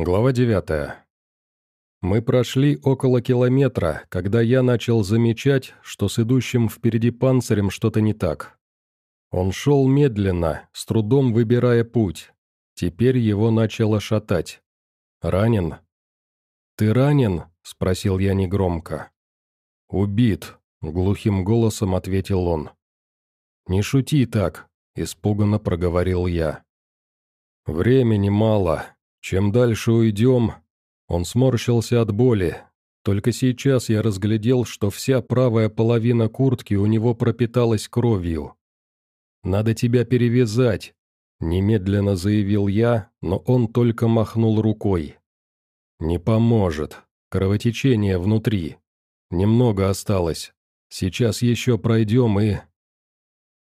Глава 9. Мы прошли около километра, когда я начал замечать, что с идущим впереди панцирем что-то не так. Он шел медленно, с трудом выбирая путь. Теперь его начало шатать. «Ранен?» «Ты ранен?» — спросил я негромко. «Убит», — глухим голосом ответил он. «Не шути так», — испуганно проговорил я. «Времени мало. Чем дальше уйдем...» Он сморщился от боли. Только сейчас я разглядел, что вся правая половина куртки у него пропиталась кровью. «Надо тебя перевязать», — немедленно заявил я, но он только махнул рукой. «Не поможет. Кровотечение внутри. Немного осталось. Сейчас еще пройдем и...»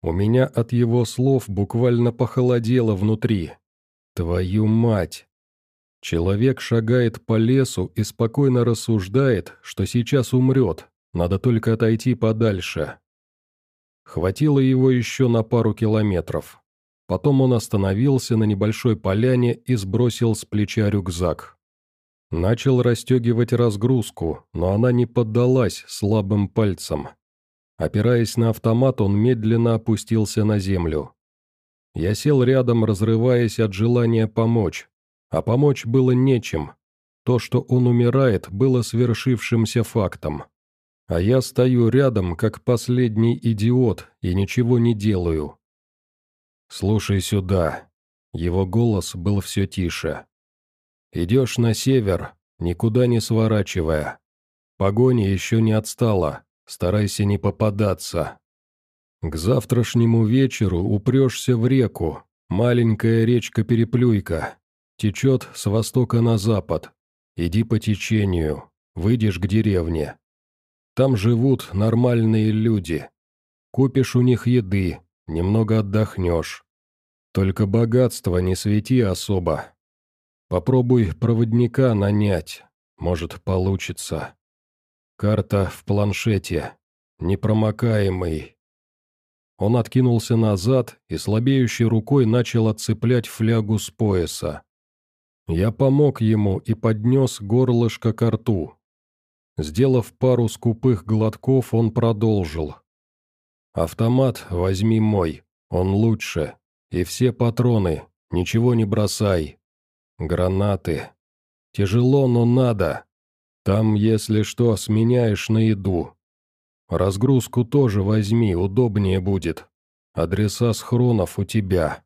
У меня от его слов буквально похолодело внутри. Твою мать! Человек шагает по лесу и спокойно рассуждает, что сейчас умрет, надо только отойти подальше. Хватило его еще на пару километров. Потом он остановился на небольшой поляне и сбросил с плеча рюкзак. Начал расстегивать разгрузку, но она не поддалась слабым пальцам. Опираясь на автомат, он медленно опустился на землю. Я сел рядом, разрываясь от желания помочь. А помочь было нечем. То, что он умирает, было свершившимся фактом. А я стою рядом, как последний идиот, и ничего не делаю. «Слушай сюда». Его голос был все тише. «Идешь на север, никуда не сворачивая. Погоня еще не отстала, старайся не попадаться. К завтрашнему вечеру упрешься в реку, маленькая речка-переплюйка. Течет с востока на запад. Иди по течению, выйдешь к деревне. Там живут нормальные люди. Купишь у них еды, немного отдохнешь. Только богатство не свети особо. Попробуй проводника нанять, может, получится. Карта в планшете, непромокаемый, он откинулся назад и слабеющей рукой начал отцеплять флягу с пояса. Я помог ему и поднес горлышко к рту. Сделав пару скупых глотков, он продолжил. «Автомат возьми мой, он лучше. И все патроны, ничего не бросай. Гранаты. Тяжело, но надо. Там, если что, сменяешь на еду. Разгрузку тоже возьми, удобнее будет. Адреса схронов у тебя».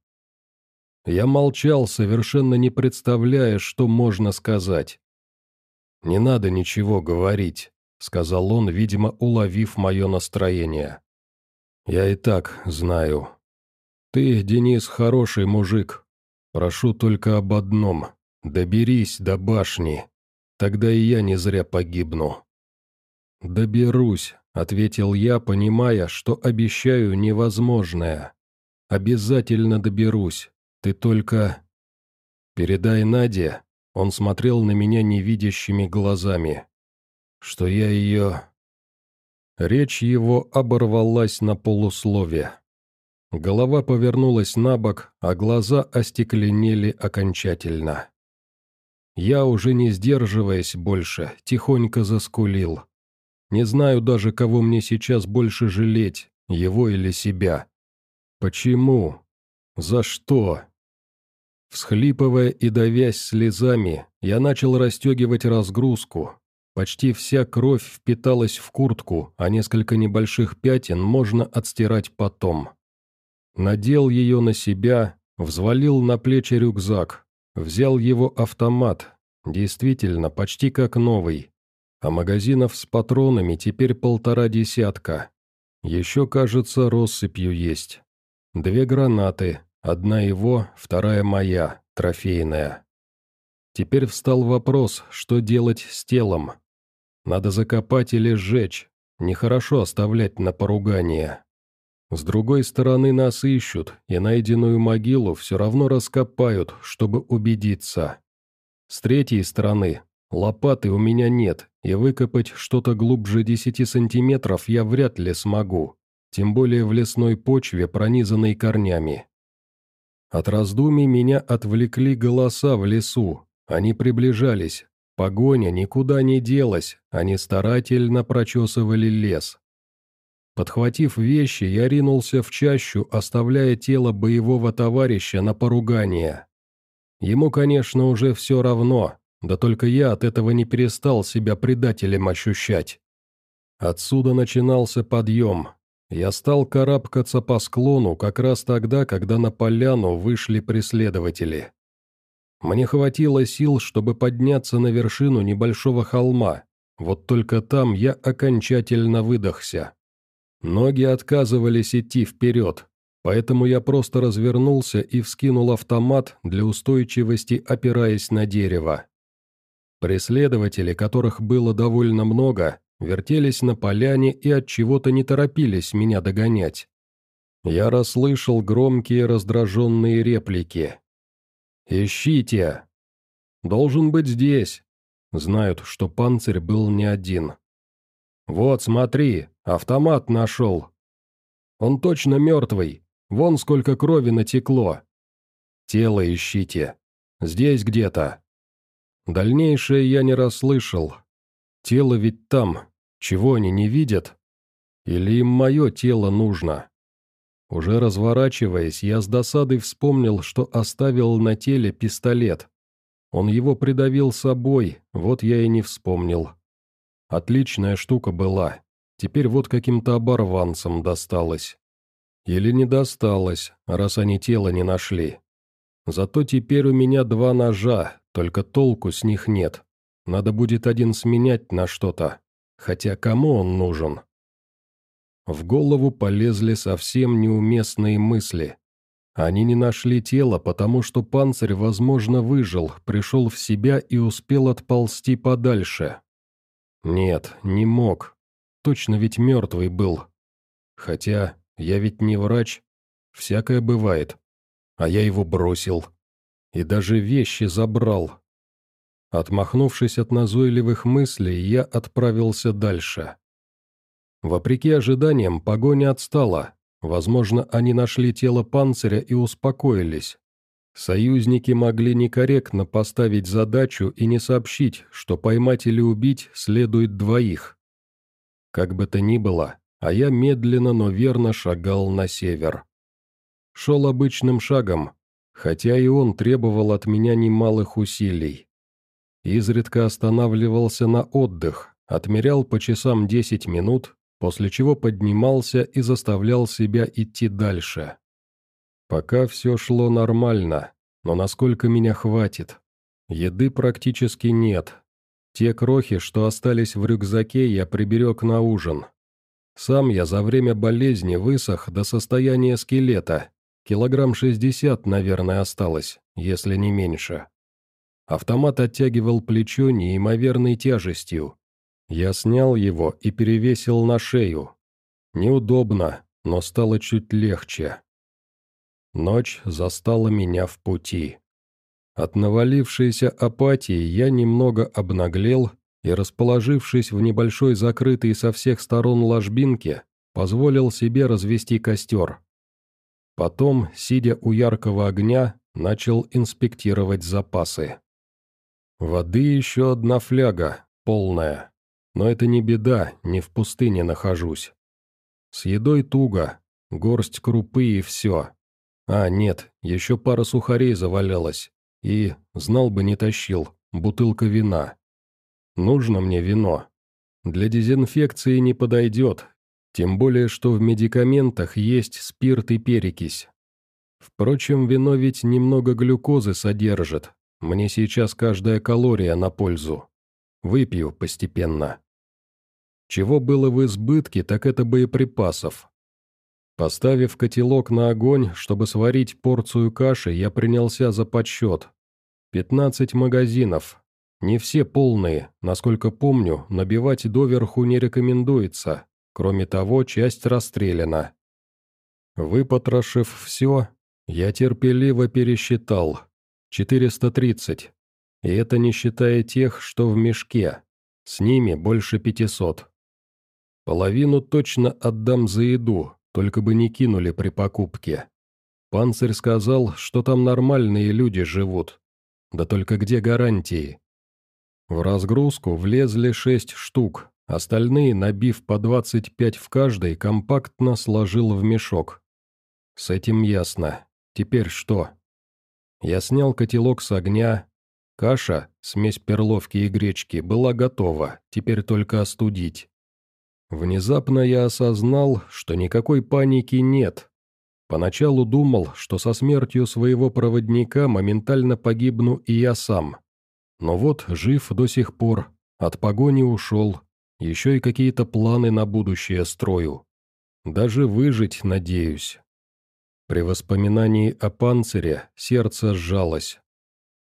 Я молчал, совершенно не представляя, что можно сказать. «Не надо ничего говорить», — сказал он, видимо, уловив мое настроение. «Я и так знаю. Ты, Денис, хороший мужик. Прошу только об одном. Доберись до башни. Тогда и я не зря погибну». «Доберусь», — ответил я, понимая, что обещаю невозможное. «Обязательно доберусь. Ты только...» «Передай Наде», — он смотрел на меня невидящими глазами, «что я ее...» Речь его оборвалась на полуслове. Голова повернулась на бок, а глаза остекленели окончательно. Я, уже не сдерживаясь больше, тихонько заскулил. Не знаю даже, кого мне сейчас больше жалеть, его или себя. Почему? За что? Всхлипывая и давясь слезами, я начал расстегивать разгрузку. Почти вся кровь впиталась в куртку, а несколько небольших пятен можно отстирать потом. Надел ее на себя, взвалил на плечи рюкзак, взял его автомат, действительно, почти как новый, а магазинов с патронами теперь полтора десятка. Еще, кажется, россыпью есть. Две гранаты, одна его, вторая моя, трофейная. Теперь встал вопрос, что делать с телом. Надо закопать или сжечь, нехорошо оставлять на поругание. С другой стороны нас ищут, и найденную могилу все равно раскопают, чтобы убедиться. С третьей стороны Лопаты у меня нет, и выкопать что-то глубже десяти сантиметров я вряд ли смогу, тем более в лесной почве, пронизанной корнями. От раздумий меня отвлекли голоса в лесу, Они приближались. Погоня никуда не делась, они старательно прочесывали лес. Подхватив вещи, я ринулся в чащу, оставляя тело боевого товарища на поругание. Ему, конечно, уже все равно, да только я от этого не перестал себя предателем ощущать. Отсюда начинался подъем. Я стал карабкаться по склону как раз тогда, когда на поляну вышли преследователи. Мне хватило сил, чтобы подняться на вершину небольшого холма, вот только там я окончательно выдохся. Ноги отказывались идти вперед, поэтому я просто развернулся и вскинул автомат для устойчивости, опираясь на дерево. Преследователи, которых было довольно много, вертелись на поляне и от чего-то не торопились меня догонять. Я расслышал громкие раздраженные реплики. «Ищите!» «Должен быть здесь!» Знают, что панцирь был не один. «Вот, смотри, автомат нашел!» «Он точно мертвый! Вон сколько крови натекло!» «Тело ищите! Здесь где-то!» Дальнейшее я не расслышал. Тело ведь там, чего они не видят? Или им мое тело нужно? Уже разворачиваясь, я с досадой вспомнил, что оставил на теле пистолет. Он его придавил собой, вот я и не вспомнил. Отличная штука была. Теперь вот каким-то оборванцам досталось. Или не досталось, раз они тело не нашли. Зато теперь у меня два ножа, только толку с них нет. Надо будет один сменять на что-то. Хотя кому он нужен? В голову полезли совсем неуместные мысли. Они не нашли тело, потому что панцирь, возможно, выжил, пришел в себя и успел отползти подальше. Нет, не мог. Точно ведь мертвый был. Хотя я ведь не врач. Всякое бывает. А я его бросил. И даже вещи забрал. Отмахнувшись от назойливых мыслей, я отправился дальше. Вопреки ожиданиям, погоня отстала. Возможно, они нашли тело панциря и успокоились. Союзники могли некорректно поставить задачу и не сообщить, что поймать или убить следует двоих. Как бы то ни было, а я медленно, но верно шагал на север. Шел обычным шагом, хотя и он требовал от меня немалых усилий. Изредка останавливался на отдых, отмерял по часам 10 минут, после чего поднимался и заставлял себя идти дальше. Пока все шло нормально, но насколько меня хватит? Еды практически нет. Те крохи, что остались в рюкзаке, я приберег на ужин. Сам я за время болезни высох до состояния скелета. Килограмм шестьдесят, наверное, осталось, если не меньше. Автомат оттягивал плечо неимоверной тяжестью, я снял его и перевесил на шею. Неудобно, но стало чуть легче. Ночь застала меня в пути. От навалившейся апатии я немного обнаглел и, расположившись в небольшой закрытой со всех сторон ложбинке, позволил себе развести костер. Потом, сидя у яркого огня, начал инспектировать запасы. Воды еще одна фляга, полная. Но это не беда, не в пустыне нахожусь. С едой туго, горсть крупы и все. А, нет, еще пара сухарей завалялась. И, знал бы, не тащил, бутылка вина. Нужно мне вино. Для дезинфекции не подойдет, тем более, что в медикаментах есть спирт и перекись. Впрочем, вино ведь немного глюкозы содержит. Мне сейчас каждая калория на пользу. Выпью постепенно. Чего было в избытке, так это боеприпасов. Поставив котелок на огонь, чтобы сварить порцию каши, я принялся за подсчет. 15 магазинов. Не все полные, насколько помню, набивать доверху не рекомендуется. Кроме того, часть расстреляна. Выпотрошив все, я терпеливо пересчитал. 430. И это не считая тех, что в мешке. С ними больше пятисот. Половину точно отдам за еду, только бы не кинули при покупке. Панцирь сказал, что там нормальные люди живут. Да только где гарантии? В разгрузку влезли шесть штук, остальные, набив по 25 в каждой, компактно сложил в мешок. С этим ясно. Теперь что? Я снял котелок с огня. Каша, смесь перловки и гречки, была готова, теперь только остудить. Внезапно я осознал, что никакой паники нет. Поначалу думал, что со смертью своего проводника моментально погибну и я сам. Но вот жив до сих пор, от погони ушел, еще и какие-то планы на будущее строю. Даже выжить надеюсь. При воспоминании о панцире сердце сжалось.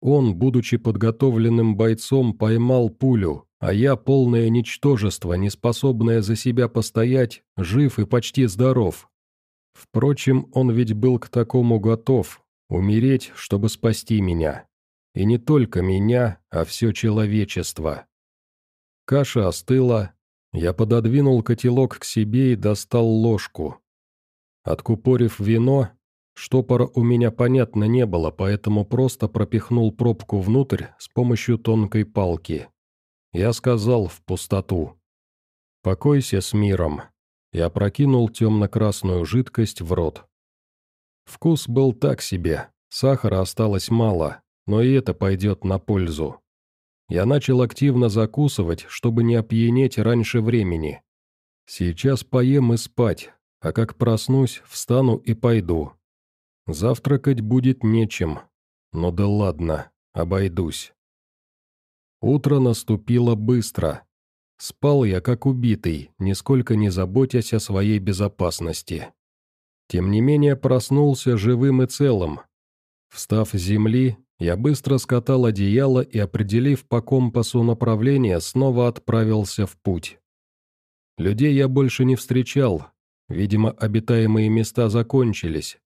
Он, будучи подготовленным бойцом, поймал пулю, а я, полное ничтожество, неспособное за себя постоять, жив и почти здоров. Впрочем, он ведь был к такому готов, умереть, чтобы спасти меня. И не только меня, а все человечество. Каша остыла, я пододвинул котелок к себе и достал ложку. Откупорив вино, штопора у меня понятно не было, поэтому просто пропихнул пробку внутрь с помощью тонкой палки. Я сказал в пустоту. «Покойся с миром». Я прокинул темно-красную жидкость в рот. Вкус был так себе, сахара осталось мало, но и это пойдет на пользу. Я начал активно закусывать, чтобы не опьянеть раньше времени. Сейчас поем и спать, а как проснусь, встану и пойду. Завтракать будет нечем. Но да ладно, обойдусь. Утро наступило быстро. Спал я как убитый, нисколько не заботясь о своей безопасности. Тем не менее проснулся живым и целым. Встав с земли, я быстро скатал одеяло и, определив по компасу направление, снова отправился в путь. Людей я больше не встречал, Видимо, обитаемые места закончились.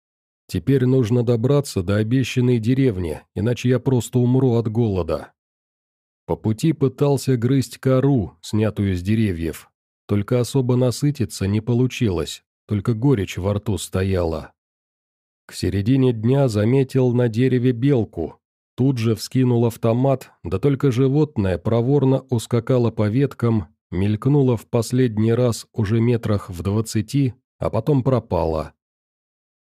Теперь нужно добраться до обещанной деревни, иначе я просто умру от голода. По пути пытался грызть кору, снятую с деревьев. Только особо насытиться не получилось, только горечь во рту стояла. К середине дня заметил на дереве белку. Тут же вскинул автомат, да только животное проворно ускакало по веткам мелькнула в последний раз уже метрах в двадцати, а потом пропала.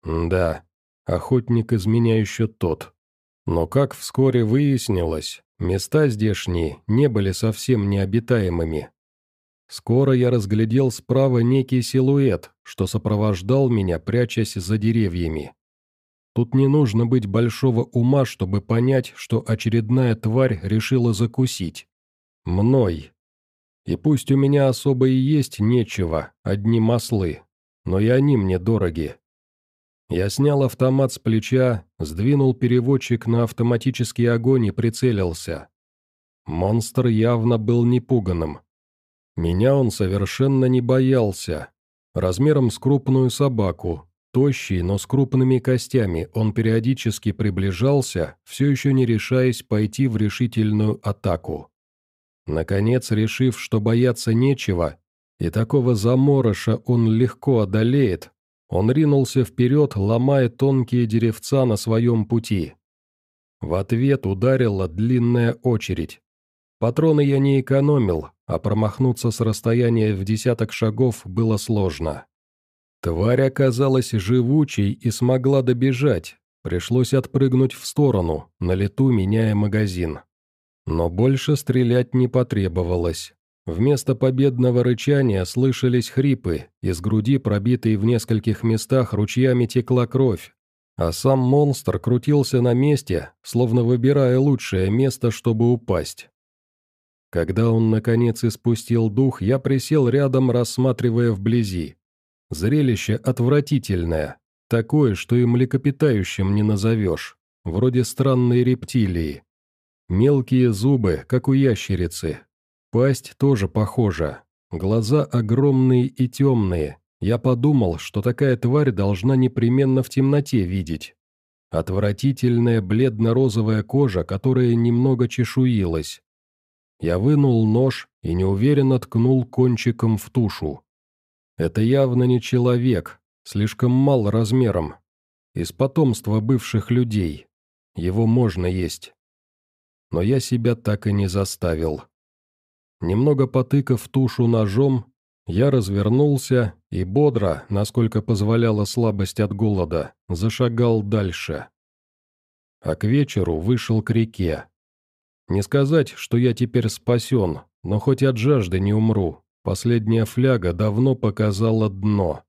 Да, охотник из меня еще тот. Но как вскоре выяснилось, места здешние не были совсем необитаемыми. Скоро я разглядел справа некий силуэт, что сопровождал меня, прячась за деревьями. Тут не нужно быть большого ума, чтобы понять, что очередная тварь решила закусить. Мной, и пусть у меня особо и есть нечего, одни маслы, но и они мне дороги. Я снял автомат с плеча, сдвинул переводчик на автоматический огонь и прицелился. Монстр явно был непуганным. Меня он совершенно не боялся. Размером с крупную собаку, тощий, но с крупными костями, он периодически приближался, все еще не решаясь пойти в решительную атаку. Наконец, решив, что бояться нечего, и такого заморыша он легко одолеет, он ринулся вперед, ломая тонкие деревца на своем пути. В ответ ударила длинная очередь. Патроны я не экономил, а промахнуться с расстояния в десяток шагов было сложно. Тварь оказалась живучей и смогла добежать, пришлось отпрыгнуть в сторону, на лету меняя магазин. Но больше стрелять не потребовалось. Вместо победного рычания слышались хрипы, из груди, пробитой в нескольких местах, ручьями текла кровь. А сам монстр крутился на месте, словно выбирая лучшее место, чтобы упасть. Когда он, наконец, испустил дух, я присел рядом, рассматривая вблизи. Зрелище отвратительное, такое, что и млекопитающим не назовешь, вроде странной рептилии. Мелкие зубы, как у ящерицы. Пасть тоже похожа. Глаза огромные и темные. Я подумал, что такая тварь должна непременно в темноте видеть. Отвратительная бледно-розовая кожа, которая немного чешуилась. Я вынул нож и неуверенно ткнул кончиком в тушу. Это явно не человек, слишком мал размером. Из потомства бывших людей. Его можно есть. Но я себя так и не заставил. Немного потыкав тушу ножом, я развернулся и бодро, насколько позволяла слабость от голода, зашагал дальше. А к вечеру вышел к реке. Не сказать, что я теперь спасен, но хоть от жажды не умру. Последняя фляга давно показала дно.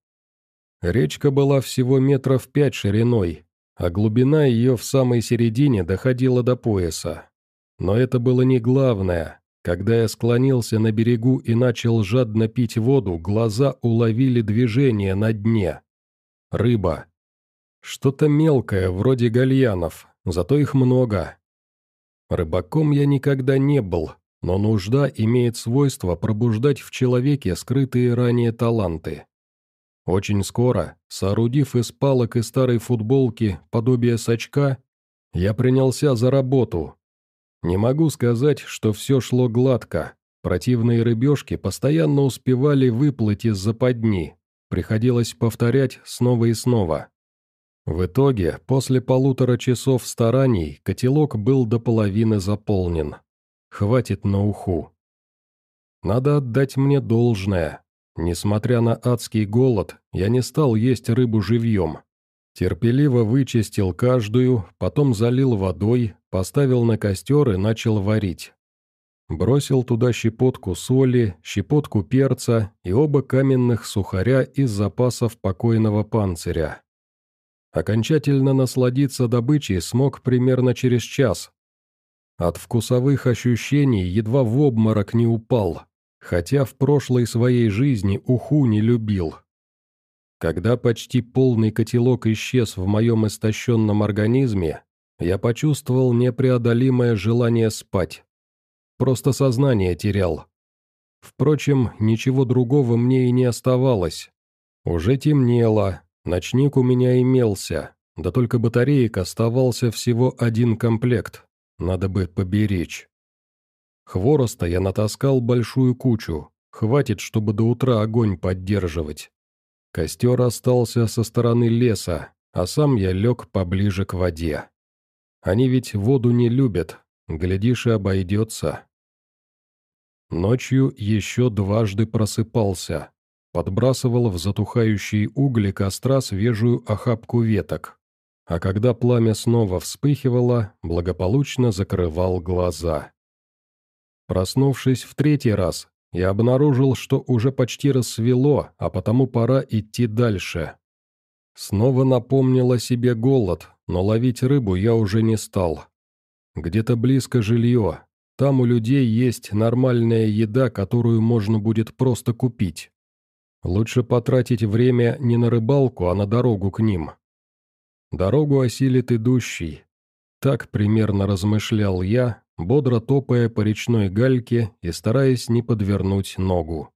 Речка была всего метров пять шириной, а глубина ее в самой середине доходила до пояса. Но это было не главное. Когда я склонился на берегу и начал жадно пить воду, глаза уловили движение на дне. Рыба. Что-то мелкое, вроде гальянов, зато их много. Рыбаком я никогда не был, но нужда имеет свойство пробуждать в человеке скрытые ранее таланты. Очень скоро, соорудив из палок и старой футболки подобие сачка, я принялся за работу. Не могу сказать, что все шло гладко. Противные рыбешки постоянно успевали выплыть из западни. Приходилось повторять снова и снова. В итоге, после полутора часов стараний, котелок был до половины заполнен. Хватит на уху. Надо отдать мне должное. Несмотря на адский голод, я не стал есть рыбу живьем. Терпеливо вычистил каждую, потом залил водой, поставил на костер и начал варить. Бросил туда щепотку соли, щепотку перца и оба каменных сухаря из запасов покойного панциря. Окончательно насладиться добычей смог примерно через час, от вкусовых ощущений едва в обморок не упал, хотя в прошлой своей жизни уху не любил. Когда почти полный котелок исчез в моем истощенном организме, я почувствовал непреодолимое желание спать. Просто сознание терял. Впрочем, ничего другого мне и не оставалось. Уже темнело, ночник у меня имелся, да только батареек оставался всего один комплект. Надо бы поберечь. Хвороста я натаскал большую кучу, хватит, чтобы до утра огонь поддерживать. Костер остался со стороны леса, а сам я лег поближе к воде. Они ведь воду не любят, глядишь и обойдется. Ночью еще дважды просыпался, подбрасывал в затухающие угли костра свежую охапку веток а когда пламя снова вспыхивало, благополучно закрывал глаза. Проснувшись в третий раз, я обнаружил, что уже почти рассвело, а потому пора идти дальше. Снова напомнил о себе голод, но ловить рыбу я уже не стал. Где-то близко жилье, там у людей есть нормальная еда, которую можно будет просто купить. Лучше потратить время не на рыбалку, а на дорогу к ним. Дорогу осилит идущий. Так примерно размышлял я, бодро топая по речной гальке и стараясь не подвернуть ногу.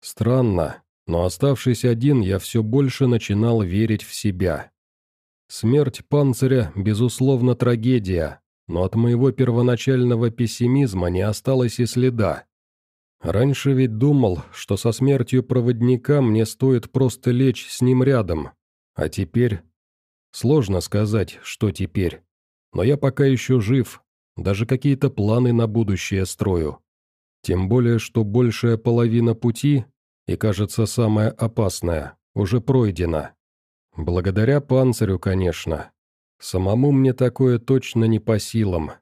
Странно, но оставшись один, я все больше начинал верить в себя. Смерть панциря, безусловно, трагедия, но от моего первоначального пессимизма не осталось и следа. Раньше ведь думал, что со смертью проводника мне стоит просто лечь с ним рядом, а теперь Сложно сказать, что теперь. Но я пока еще жив, даже какие-то планы на будущее строю. Тем более, что большая половина пути, и кажется самая опасная, уже пройдена. Благодаря панцирю, конечно. Самому мне такое точно не по силам.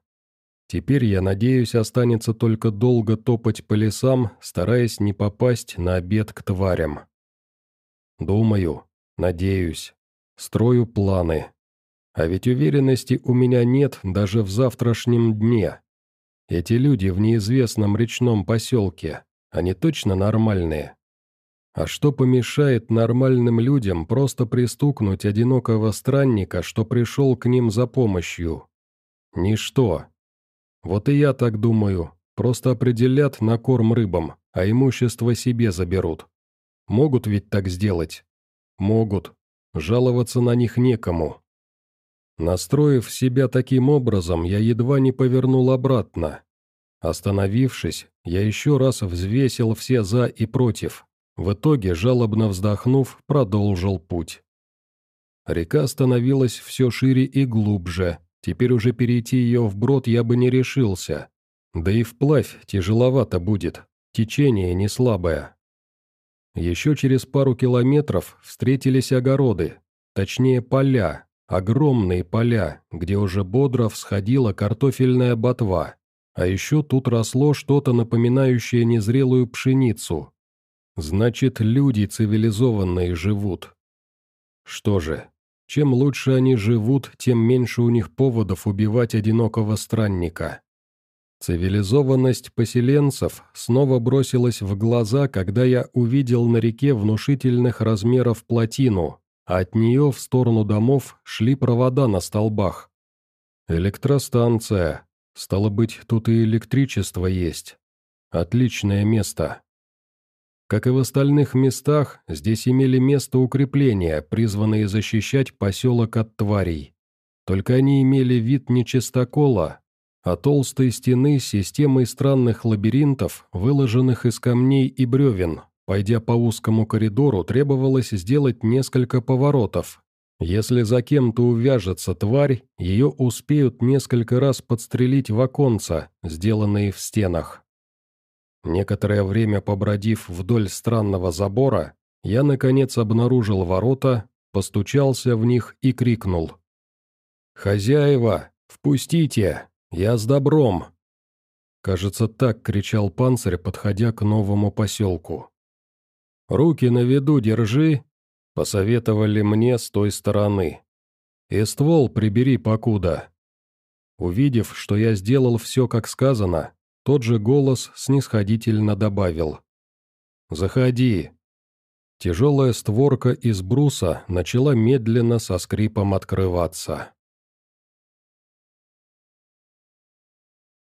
Теперь, я надеюсь, останется только долго топать по лесам, стараясь не попасть на обед к тварям. Думаю, надеюсь. Строю планы. А ведь уверенности у меня нет даже в завтрашнем дне. Эти люди в неизвестном речном поселке, они точно нормальные. А что помешает нормальным людям просто пристукнуть одинокого странника, что пришел к ним за помощью? Ничто. Вот и я так думаю, просто определят на корм рыбам, а имущество себе заберут. Могут ведь так сделать? Могут. Жаловаться на них некому. Настроив себя таким образом, я едва не повернул обратно. Остановившись, я еще раз взвесил все «за» и «против». В итоге, жалобно вздохнув, продолжил путь. Река становилась все шире и глубже, Теперь уже перейти ее вброд я бы не решился. Да и вплавь тяжеловато будет, течение не слабое. Еще через пару километров встретились огороды, точнее поля, огромные поля, где уже бодро всходила картофельная ботва. А еще тут росло что-то напоминающее незрелую пшеницу. Значит, люди цивилизованные живут. Что же, чем лучше они живут, тем меньше у них поводов убивать одинокого странника. Цивилизованность поселенцев снова бросилась в глаза, когда я увидел на реке внушительных размеров плотину, а от нее в сторону домов шли провода на столбах. Электростанция, Стало быть, тут и электричество есть. Отличное место. Как и в остальных местах, здесь имели место укрепления, призванные защищать поселок от тварей. Только они имели вид не чистокола, а толстой стены с системой странных лабиринтов, выложенных из камней и бревен. Пойдя по узкому коридору, требовалось сделать несколько поворотов, если за кем-то увяжется тварь, ее успеют несколько раз подстрелить в оконца, сделанные в стенах. Некоторое время побродив вдоль странного забора, я, наконец, обнаружил ворота, постучался в них и крикнул. «Хозяева, впустите! Я с добром!» Кажется, так кричал панцирь, подходя к новому поселку. «Руки на виду держи Посоветовали мне с той стороны. И ствол прибери покуда. Увидев, что я сделал все как сказано, тот же голос снисходительно добавил. «Заходи». Тяжелая створка из бруса начала медленно со скрипом открываться.